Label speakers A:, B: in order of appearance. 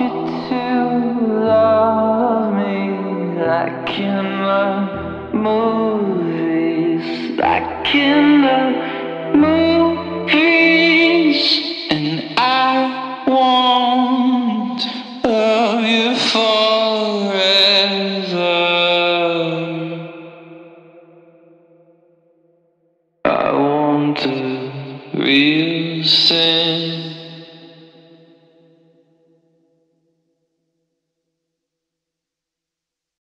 A: you to love me like in the movies, like in the movies, and I won't love you forever. I want a real sin.